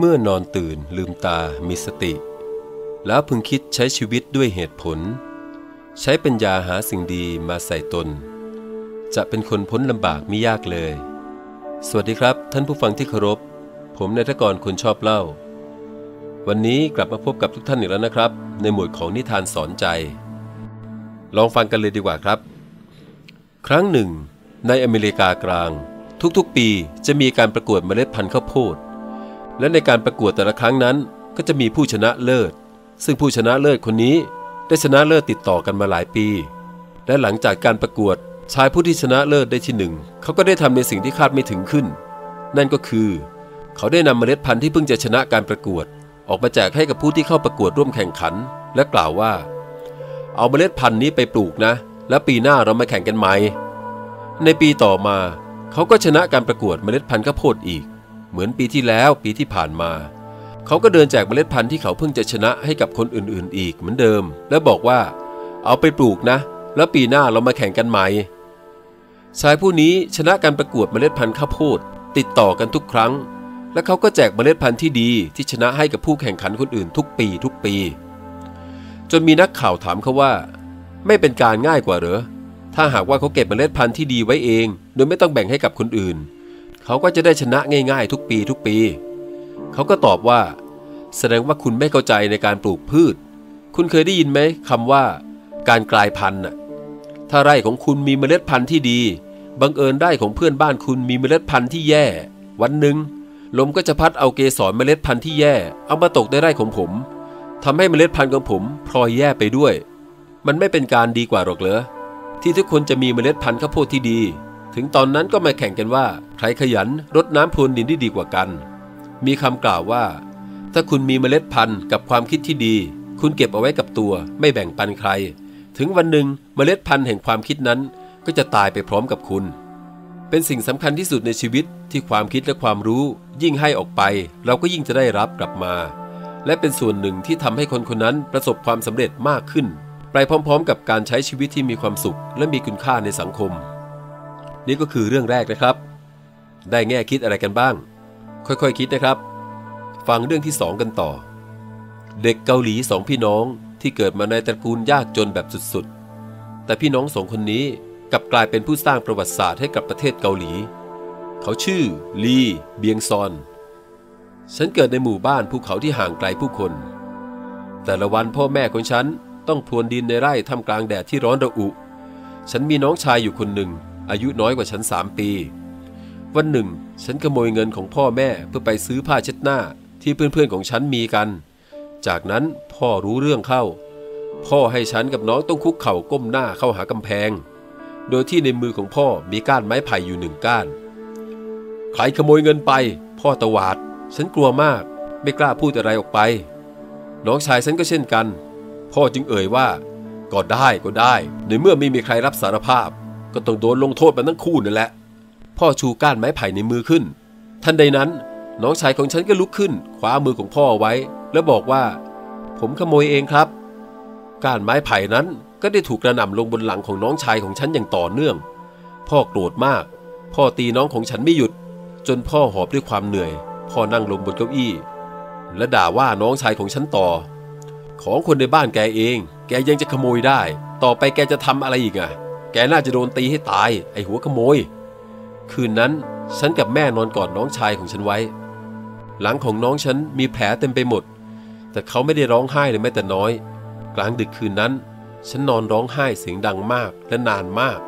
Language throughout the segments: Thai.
เมื่อนอนตื่นลืมตามีสติ แล้วพึงคิดใช้ชีวิตด้วยเหตุผล ใช้ปัญญาหาสิ่งดีมาใส่ตน จะเป็นคนพ้นลำบากไม่ยากเลย สวัสดีครับท่านผู้ฟังที่เคารพ ผมนายทกรคนชอบเล่า วันนี้กลับมาพบกับทุกท่านอีกแล้วนะครับ ในหมวดของนิทานสอนใจ ลองฟังกันเลยดีกว่าครับ ครั้งหนึ่ง ในอเมริกากลาง ทุกๆปีจะมีการประกวดเมล็ดพันธุ์ข้าวโพด และในการประกวดแต่ละครั้งนั้นก็จะมีผู้ชนะเลิศ ซึ่งผู้ชนะเลิศคนนี้ได้ชนะเลิศติดต่อกันมาหลายปี และหลังจากการประกวดชายผู้ที่ชนะเลิศได้ที่หนึ่งเขาก็ได้ทำในสิ่งที่คาดไม่ถึงขึ้น นั่นก็คือ เขาได้นำเมล็ดพันธุ์ที่เพิ่งจะชนะการประกวด ออกมาแจกให้กับผู้ที่เข้าประกวดร่วมแข่งขัน และกล่าวว่า เอาเมล็ดพันธุ์นี้ไปปลูกนะ แล้วปีหน้าเรามาแข่งกันใหม่ในปีต่อมา เขาก็ชนะการประกวดเมล็ดพันธุ์ข้าวโพดอีก เหมือนปีที่แล้วปีที่ผ่านมา เขาก็เดินแจกเมล็ดพันธุ์ที่เขาเพิ่งจะชนะให้กับคนอื่นๆ อีกเหมือนเดิม และบอกว่า เอาไปปลูกนะ แล้วปีหน้าเรามาแข่งกันใหม่ชายผู้นี้ชนะการประกวดเมล็ดพันธุ์ข้าวโพดติดต่อกันทุกครั้ง และเขาก็แจกเมล็ดพันธุ์ที่ดีที่ชนะให้กับผู้แข่งขันคนอื่นทุกปีทุกปี จนมีนักข่าวถามเขาว่า ไม่เป็นการง่ายกว่าเหรอถ้าหากว่าเขาเก็บเมล็ดพันธุ์ที่ดีไว้เอง โดยไม่ต้องแบ่งให้กับคนอื่น เขาก็จะได้ชนะง่ายๆ ทุกปีทุกปี เขาก็ตอบว่า แสดงว่าคุณไม่เข้าใจในการปลูกพืช คุณเคยได้ยินไหมคำว่า การกลายพันธุ์น่ะถ้าไร่ของคุณมีเมล็ดพันธุ์ที่ดี บังเอิญไร่ของเพื่อนบ้านคุณมีเมล็ดพันธุ์ที่แย่ วันหนึ่งลมก็จะพัดเอาเกสรเมล็ดพันธุ์ที่แย่ เอามาตกในไร่ของผมทำให้เมล็ดพันธุ์ของผมพลอยแย่ไปด้วย มันไม่เป็นการดีกว่าหรอกเหรอที่ทุกคนจะมีเมล็ดพันธุ์ข้าวโพดที่ดี ถึงตอนนั้นก็มาแข่งกันว่า ใครขยันรดน้ำพรวนดินได้ดีกว่ากัน มีคำกล่าวว่า ถ้าคุณมีเมล็ดพันธุ์กับความคิดที่ดี คุณเก็บเอาไว้กับตัว ไม่แบ่งปันใคร ถึงวันหนึ่งเมล็ดพันธุ์แห่งความคิดนั้น ก็จะตายไปพร้อมกับคุณ เป็นสิ่งสำคัญที่สุดในชีวิตที่ความคิดและความรู้ ยิ่งให้ออกไป เราก็ยิ่งจะได้รับกลับมา และเป็นส่วนหนึ่งที่ทำให้คนคนนั้นประสบความสำเร็จมากขึ้นไปพร้อมๆ กับการใช้ชีวิตที่มีความสุขและมีคุณค่าในสังคม นี่ก็คือเรื่องแรกนะครับ ได้แง่คิดอะไรกันบ้าง ค่อยๆคคิดนะครับ ฟังเรื่องที่สองกันต่อ เด็กเกาหลีสองพี่น้องที่เกิดมาในตระกูลยากจนแบบสุดๆ แต่พี่น้องสองคนนี้กลับกลายเป็นผู้สร้างประวัติศาสตร์ให้กับประเทศเกาหลี เขาชื่อลีเบียงซอน ฉันเกิดในหมู่บ้านภูเขาที่ห่างไกลผู้คน แต่ละวันพ่อแม่ของฉันต้องพรวนดินในไร่ท่ามกลางแดดที่ร้อนระอุ ฉันมีน้องชายอยู่คนหนึ่ง อายุน้อยกว่าฉันสามปี วันหนึ่ง ฉันขโมยเงินของพ่อแม่เพื่อไปซื้อผ้าเช็ดหน้าที่เพื่อนๆของฉันมีกัน จากนั้นพ่อรู้เรื่องเข้า พ่อให้ฉันกับน้องต้องคุกเข่าก้มหน้าเข้าหากำแพง โดยที่ในมือของพ่อมีก้านไม้ไผ่อยู่หนึ่งก้าน ใครขโมยเงินไป พ่อตวาด ฉันกลัวมาก ไม่กล้าพูดอะไรออกไป น้องชายฉันก็เช่นกัน พ่อจึงเอ่ยว่า ก็ได้ก็ได้ ในเมื่อไม่มีใครรับสารภาพ ก็ต้องโดนลงโทษมันทั้งคู่นั่นแหละ พ่อชูก้านไม้ไผ่ในมือขึ้น ทันใดนั้น น้องชายของฉันก็ลุกขึ้นคว้ามือของพ่อไว้ แล้วบอกว่า ผมขโมยเองครับ ก้านไม้ไผ่นั้นก็ได้ถูกกระหน่ำลงบนหลังของน้องชายของฉันอย่างต่อเนื่อง พ่อโกรธมาก พ่อตีน้องของฉันไม่หยุด จนพ่อหอบด้วยความเหนื่อย พ่อนั่งลงบนเก้าอี้ และด่าว่าน้องชายของฉันต่อ ของคนในบ้านแกเอง แกยังจะขโมยได้ ต่อไปแกจะทำอะไรอีกอะ กน่าจะโดนตีให้ตาย ไอหัวขโมย คืนนั้นฉันกับแม่นอนกอดน้องชายของฉันไว้ หลังของน้องฉันมีแผลเต็มไปหมด แต่เขาไม่ได้ร้องไห้เลยแม้แต่น้อย กลางดึกคืนนั้น ฉันนอนร้องไห้เสียงดังมากและนานมาก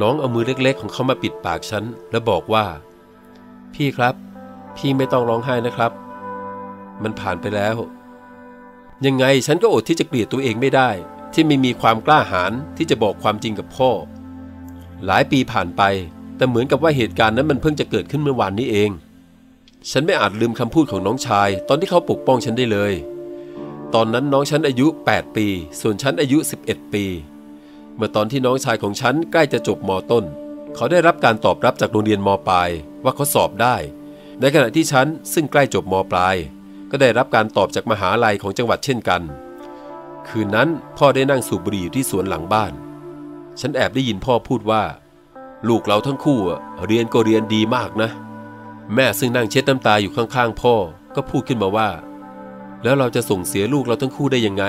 น้องเอามือเล็ก ๆ ของเขามาปิดปากฉันและบอกว่า พี่ครับ พี่ไม่ต้องร้องไห้นะครับ มันผ่านไปแล้ว ยังไงฉันก็อดที่จะเกลียดตัวเองไม่ได้ ที่ไม่มีความกล้าหาญที่จะบอกความจริงกับพ่อ หลายปีผ่านไป แต่เหมือนกับว่าเหตุการณ์นั้นมันเพิ่งจะเกิดขึ้นเมื่อวานนี้เอง ฉันไม่อาจลืมคำพูดของน้องชาย ตอนที่เขาปกป้องฉันได้เลย ตอนนั้นน้องฉันอายุ 8 ปี ส่วนฉันอายุ 11 ปี เมื่อตอนที่น้องชายของฉันใกล้จะจบมต้น เขาได้รับการตอบรับจากโรงเรียนมปลายว่าเขาสอบได้ ในขณะที่ฉันซึ่งใกล้จบมปลาย ก็ได้รับการตอบจากมหาลัยของจังหวัดเช่นกัน คืนนั้นพ่อได้นั่งสูบบุหรี่อยู่ที่สวนหลังบ้าน ฉันแอบได้ยินพ่อพูดว่า ลูกเราทั้งคู่เรียนก็เรียนดีมากนะ แม่ซึ่งนั่งเช็ดน้ำตาอยู่ข้างๆ พ่อก็พูดขึ้นมาว่า แล้วเราจะส่งเสียลูกเราทั้งคู่ได้ยังไง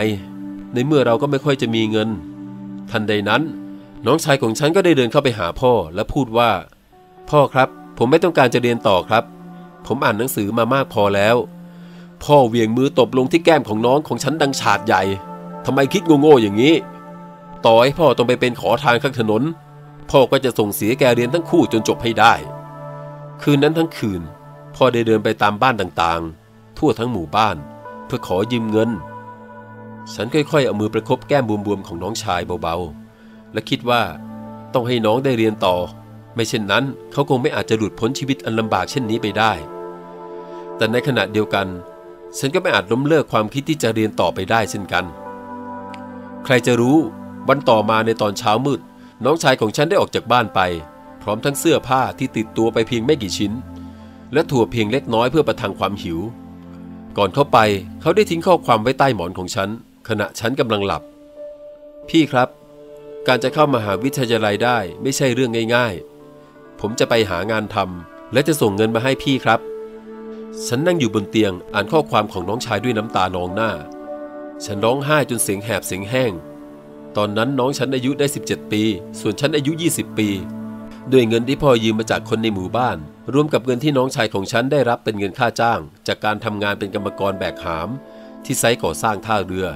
ในเมื่อเราก็ไม่ค่อยจะมีเงิน ทันใดนั้น น้องชายของฉันก็ได้เดินเข้าไปหาพ่อและพูดว่า พ่อครับ ผมไม่ต้องการจะเรียนต่อครับ ผมอ่านหนังสือมามากพอแล้ว พ่อเวียงมือตบลงที่แก้มของน้องของฉันดังฉาดใหญ่ ทำไมคิดโง่ๆอย่างนี้ ต่อให้พ่อต้องไปเป็นขอทานข้างถนน พ่อก็จะส่งเสียแกเรียนทั้งคู่จนจบให้ได้ คืนนั้นทั้งคืน พ่อได้เดินไปตามบ้านต่างๆ ทั่วทั้งหมู่บ้าน เพื่อขอยืมเงิน ฉันค่อยๆเอามือประคบแก้มบวมๆของน้องชายเบาๆ และคิดว่าต้องให้น้องได้เรียนต่อ ไม่เช่นนั้นเขาคงไม่อาจจะหลุดพ้นชีวิตอันลำบากเช่นนี้ไปได้ แต่ในขณะเดียวกัน ฉันก็ไม่อาจล้มเลิกความคิดที่จะเรียนต่อไปได้เช่นกัน ใครจะรู้ วันต่อมาในตอนเช้ามืด น้องชายของฉันได้ออกจากบ้านไป พร้อมทั้งเสื้อผ้าที่ติดตัวไปเพียงไม่กี่ชิ้น และถั่วเพียงเล็กน้อยเพื่อประทังความหิว ก่อนเข้าไปเขาได้ทิ้งข้อความไว้ใต้หมอนของฉัน ขณะฉันกำลังหลับ พี่ครับ การจะเข้ามาหาวิทยาลัยได้ไม่ใช่เรื่องง่ายๆ ผมจะไปหางานทำและจะส่งเงินมาให้พี่ครับ ฉันนั่งอยู่บนเตียงอ่านข้อความของน้องชายด้วยน้ำตานองหน้า ฉันร้องไห้จนเสียงแหบเสียงแห้ง ตอนนั้นน้องฉันอายุได้ 17 ปี ส่วนฉันอายุ 20 ปี ด้วยเงินที่พ่อยืมมาจากคนในหมู่บ้าน รวมกับเงินที่น้องชายของฉันได้รับเป็นเงินค่าจ้าง จากการทำงานเป็นกรรมกรแบกหาม ที่ไซต์ก่อสร้างท่าเรือ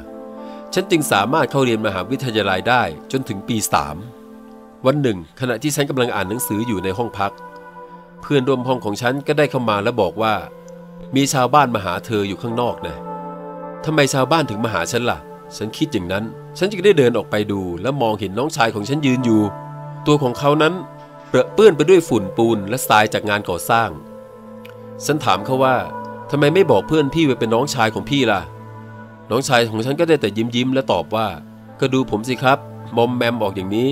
ฉันจึงสามารถเข้าเรียนมหาวิทยาลัยได้จนถึงปี 3 วันหนึ่ง ขณะที่ฉันกำลังอ่านหนังสืออยู่ในห้องพัก เพื่อนร่วมห้องของฉันก็ได้เข้ามาและบอกว่า มีชาวบ้านมาหาเธออยู่ข้างนอกนะ ทำไมชาวบ้านถึงมาหาฉันล่ะ ฉันคิดอย่างนั้น ฉันจึงได้เดินออกไปดู และมองเห็นน้องชายของฉันยืนอยู่ ตัวของเขานั้นเปรอะเปื้อนไปด้วยฝุ่นปูนและทรายจากงานก่อสร้าง ฉันถามเขาว่าทำไมไม่บอกเพื่อนพี่ว่าเป็นน้องชายของพี่ล่ะ น้องชายของฉันก็ได้แต่ยิ้มยิ้มและตอบว่า ก็ดูผมสิครับมอมแมมบอกอย่างนี้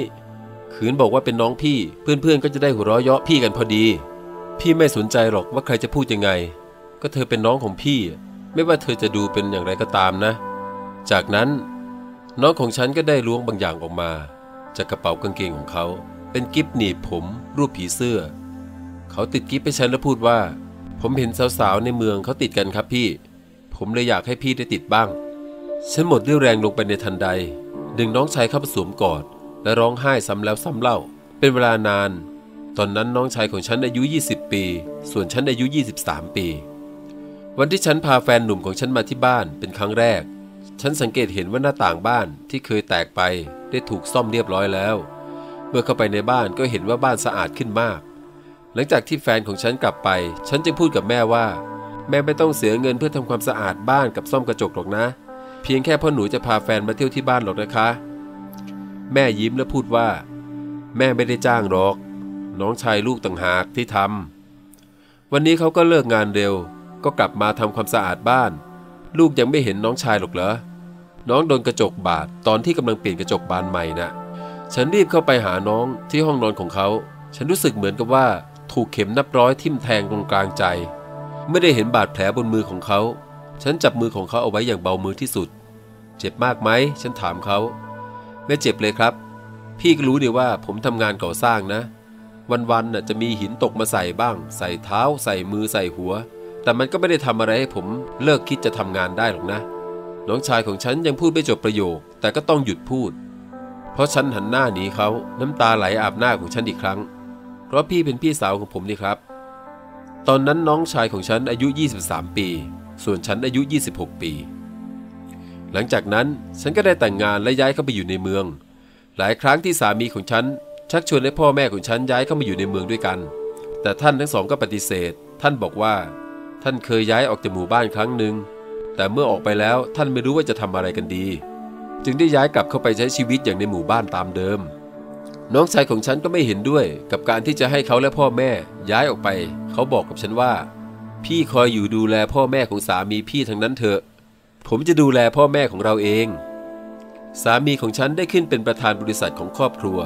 ขืนบอกว่าเป็นน้องพี่ เพื่อนๆก็จะได้หัวเราะเยาะพี่กันพอดี พี่ไม่สนใจหรอกว่าใครจะพูดยังไง ก็เธอเป็นน้องของพี่ ไม่ว่าเธอจะดูเป็นอย่างไรก็ตามนะ จากนั้น น้องของฉันก็ได้ล้วงบางอย่างออกมา จากกระเป๋ากางเกงของเขา เป็นกิฟหนีบผมรูปผีเสื้อ เขาติดกิฟให้ฉันและพูดว่า ผมเห็นสาวๆในเมืองเขาติดกันครับพี่ ผมเลยอยากให้พี่ได้ติดบ้าง ฉันหมดเรี่ยวแรงลงไปในทันใด ดึงน้องชายเข้ามาสวมกอด และร้องไห้ซ้ำแล้วซ้ำเล่า เป็นเวลานาน ตอนนั้นน้องชายของฉันอายุ 20 ปี ส่วนฉันอายุ 23 ปี วันที่ฉันพาแฟนหนุ่มของฉันมาที่บ้านเป็นครั้งแรก ฉันสังเกตเห็นว่าหน้าต่างบ้านที่เคยแตกไปได้ถูกซ่อมเรียบร้อยแล้ว เมื่อเข้าไปในบ้านก็เห็นว่าบ้านสะอาดขึ้นมาก หลังจากที่แฟนของฉันกลับไป ฉันจึงพูดกับแม่ว่า แม่ไม่ต้องเสียเงินเพื่อทำความสะอาดบ้านกับซ่อมกระจกหรอกนะ เพียงแค่พ่อหนูจะพาแฟนมาเที่ยวที่บ้านหรอกนะคะ แม่ยิ้มและพูดว่า แม่ไม่ได้จ้างหรอก น้องชายลูกต่างหากที่ทำวันนี้เขาก็เลิกงานเร็ว ก็กลับมาทำความสะอาดบ้าน ลูกยังไม่เห็นน้องชายหรอกเหรอ น้องโดนกระจกบาดตอนที่กำลังเปลี่ยนกระจกบานใหม่นะ่ะ ฉันรีบเข้าไปหาน้องที่ห้องนอนของเขา ฉันรู้สึกเหมือนกับว่าถูกเข็มนับร้อยทิ่มแทงตรงกลางใจ ไม่ได้เห็นบาดแผลบนมือของเขา ฉันจับมือของเขาเอาไว้อย่างเบามือที่สุด เจ็บมากไหม ฉันถามเขาไม่เจ็บเลยครับ พี่ก็รู้ดีว่าผมทำงานก่อสร้างนะ วันๆน่ะจะมีหินตกมาใส่บ้าง ใส่เท้า ใส่มือใส่หัว แต่มันก็ไม่ได้ทำอะไรให้ผมเลิกคิดจะทำงานได้หรอกนะ น้องชายของฉันยังพูดไม่จบประโยค แต่ก็ต้องหยุดพูด เพราะฉันหันหน้าหนีเขาน้ำตาไหลอาบหน้าของฉันอีกครั้ง เพราะพี่เป็นพี่สาวของผมนี่ครับ ตอนนั้นน้องชายของฉันอายุ 23 ปี ส่วนฉันอายุ 26 ปี หลังจากนั้นฉันก็ได้แต่งงานและย้ายเข้าไปอยู่ในเมือง หลายครั้งที่สามีของฉันชักชวนให้พ่อแม่ของฉันย้ายเข้ามาอยู่ในเมืองด้วยกัน แต่ท่านทั้งสองก็ปฏิเสธ ท่านบอกว่า ท่านเคยย้ายออกจากหมู่บ้านครั้งหนึ่ง แต่เมื่อออกไปแล้วท่านไม่รู้ว่าจะทำอะไรกันดี จึงได้ย้ายกลับเข้าไปใช้ชีวิตอย่างในหมู่บ้านตามเดิม น้องชายของฉันก็ไม่เห็นด้วยกับการที่จะให้เขาและพ่อแม่ย้ายออกไป เขาบอกกับฉันว่า พี่คอยอยู่ดูแลพ่อแม่ของสามีพี่ทั้งนั้นเถอะ ผมจะดูแลพ่อแม่ของเราเอง สามีของฉันได้ขึ้นเป็นประธานบริษัทของครอบครัว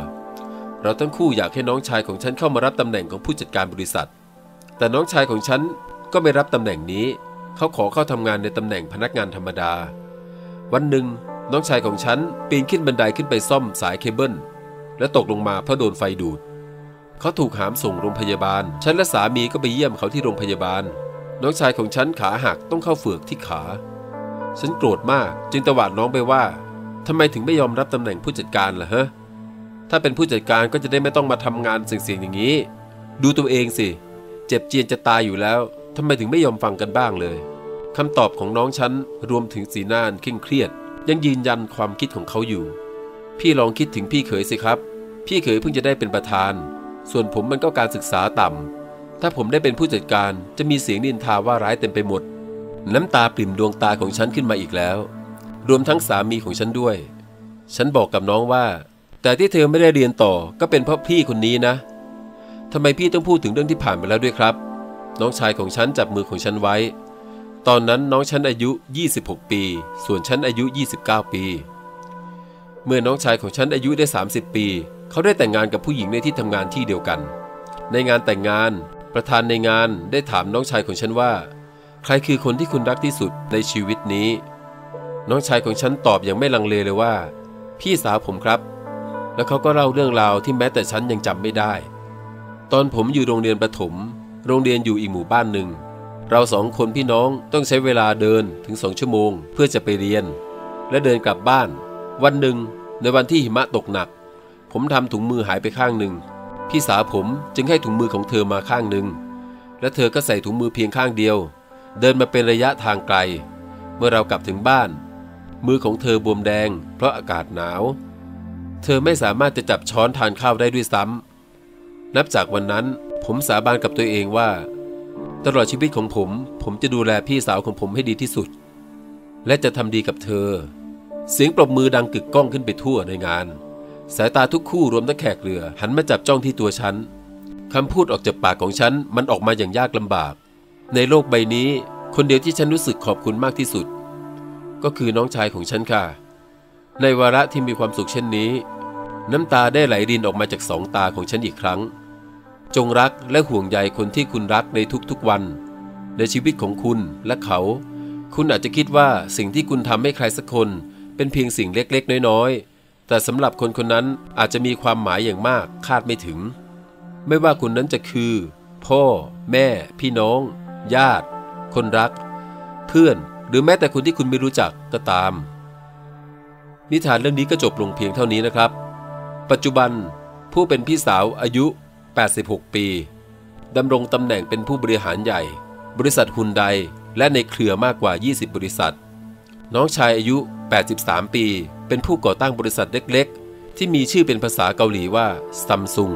เราทั้งคู่อยากให้น้องชายของฉันเข้ามารับตำแหน่งของผู้จัดการบริษัท แต่น้องชายของฉัน ก็ไม่รับตำแหน่งนี้ เขาขอเข้าทำงานในตำแหน่งพนักงานธรรมดา วันหนึ่งน้องชายของฉันปีนขึ้นบันไดขึ้นไปซ่อมสายเคเบิล และตกลงมาเพราะโดนไฟดูด เขาถูกหามส่งโรงพยาบาล ฉันและสามีก็ไปเยี่ยมเขาที่โรงพยาบาล น้องชายของฉันขาหักต้องเข้าเฝือกที่ขา ฉันโกรธมากจึงตวาดน้องไปว่าทำไมถึงไม่ยอมรับตำแหน่งผู้จัดการล่ะฮะ ถ้าเป็นผู้จัดการก็จะได้ไม่ต้องมาทำงานเสี่ยงๆอย่างนี้ ดูตัวเองสิ เจ็บเจียนจะตายอยู่แล้ว ทำไมถึงไม่ยอมฟังกันบ้างเลยคำตอบของน้องฉันรวมถึงสีหน้าเคร่งเครียด ยังยืนยันความคิดของเขาอยู่ พี่ลองคิดถึงพี่เขยสิครับ พี่เขยเพิ่งจะได้เป็นประธาน ส่วนผมมันก็การศึกษาต่ำถ้าผมได้เป็นผู้จัดการจะมีเสียงนินทาว่าร้ายเต็มไปหมด น้ำตาปริ่มดวงตาของฉันขึ้นมาอีกแล้ว รวมทั้งสามีของฉันด้วย ฉันบอกกับน้องว่า แต่ที่เธอไม่ได้เรียนต่อก็เป็นเพราะพี่คนนี้นะทำไมพี่ต้องพูดถึงเรื่องที่ผ่านไปแล้วด้วยครับ น้องชายของฉันจับมือของฉันไว้ ตอนนั้นน้องฉันอายุ 26 ปี ส่วนฉันอายุ 29 ปี เมื่อน้องชายของฉันอายุได้ 30 ปี เขาได้แต่งงานกับผู้หญิงในที่ทำงานที่เดียวกัน ในงานแต่งงาน ประธานในงานได้ถามน้องชายของฉันว่า ใครคือคนที่คุณรักที่สุดในชีวิตนี้ น้องชายของฉันตอบอย่างไม่ลังเลเลยว่า พี่สาวผมครับ แล้วเขาก็เล่าเรื่องราวที่แม้แต่ฉันยังจำไม่ได้ ตอนผมอยู่โรงเรียนประถม โรงเรียนอยู่อีกหมู่บ้านหนึ่ง เราสองคนพี่น้องต้องใช้เวลาเดินถึงสองชั่วโมงเพื่อจะไปเรียน และเดินกลับบ้าน วันหนึ่ง ในวันที่หิมะตกหนัก ผมทำถุงมือหายไปข้างหนึ่ง พี่สาวผมจึงให้ถุงมือของเธอมาข้างหนึ่ง และเธอก็ใส่ถุงมือเพียงข้างเดียว เดินมาเป็นระยะทางไกล เมื่อเรากลับถึงบ้าน มือของเธอบวมแดง เพราะอากาศหนาว เธอไม่สามารถจะจับช้อนทานข้าวได้ด้วยซ้ำนับจากวันนั้น ผมสาบานกับตัวเองว่า ตลอดชีวิตของผม ผมจะดูแลพี่สาวของผมให้ดีที่สุด และจะทำดีกับเธอ เสียงปรบมือดังกึกก้องขึ้นไปทั่วในงาน สายตาทุกคู่รวมทั้งแขกเรือ หันมาจับจ้องที่ตัวฉันคำพูดออกจากปากของฉันมันออกมาอย่างยากลำบาก ในโลกใบนี้ คนเดียวที่ฉันรู้สึกขอบคุณมากที่สุด ก็คือน้องชายของฉันค่ะ ในวาระที่มีความสุขเช่นนี้ น้ำตาได้ไหลรินออกมาจากสองตาของฉันอีกครั้ง จงรักและห่วงใยคนที่คุณรักในทุกๆวัน ในชีวิตของคุณและเขา คุณอาจจะคิดว่าสิ่งที่คุณทำให้ใครสักคนเป็นเพียงสิ่งเล็กๆ น้อยๆ แต่สำหรับคนคนนั้นอาจจะมีความหมายอย่างมากคาดไม่ถึง ไม่ว่าคุณนั้นจะคือ พ่อ แม่ พี่น้อง ญาติ คนรัก เพื่อน หรือแม้แต่คนที่คุณไม่รู้จักก็ตาม นิทานเรื่องนี้ก็จบลงเพียงเท่านี้นะครับ ปัจจุบันผู้เป็นพี่สาวอายุ 86 ปีดำรงตำแหน่งเป็นผู้บริหารใหญ่ บริษัทฮุนไดและในเครือมากกว่า 20 บริษัท น้องชายอายุ 83 ปี เป็นผู้ก่อตั้งบริษัทเล็กๆ ที่มีชื่อเป็นภาษาเกาหลีว่าซัมซุง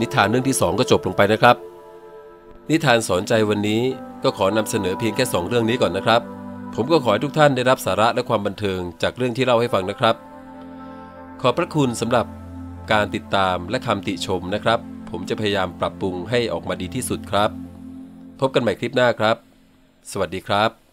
นิทานเรื่องที่ 2 ก็จบลงไปนะครับ นิทานสอนใจวันนี้ก็ขอนำเสนอเพียงแค่ 2 เรื่องนี้ก่อนนะครับ ผมก็ขอให้ทุกท่านได้รับสาระและความบันเทิงจากเรื่องที่เล่าให้ฟังนะครับ ขอบพระคุณสำหรับการติดตามและคำติชมนะครับ ผมจะพยายามปรับปรุงให้ออกมาดีที่สุดครับ พบกันใหม่คลิปหน้าครับ สวัสดีครับ